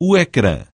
o ecrã.